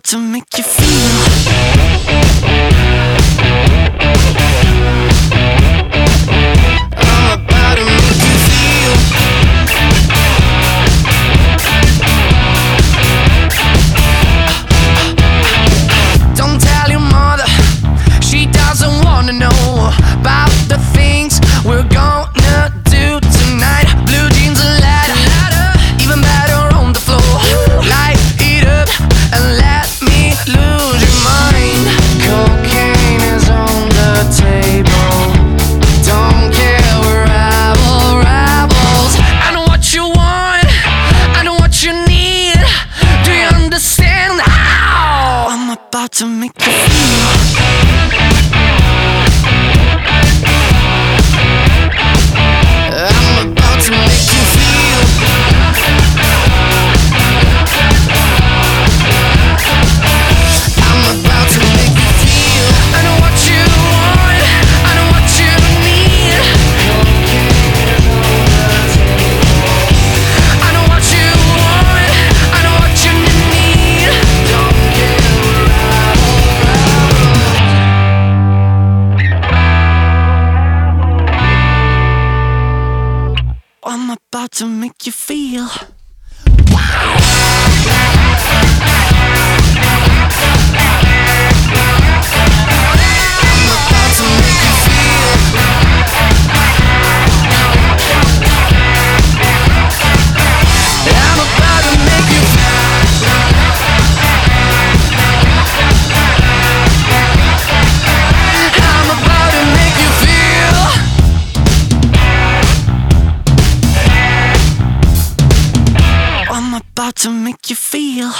to make you feel. to make you feel. I'm about to make you feel.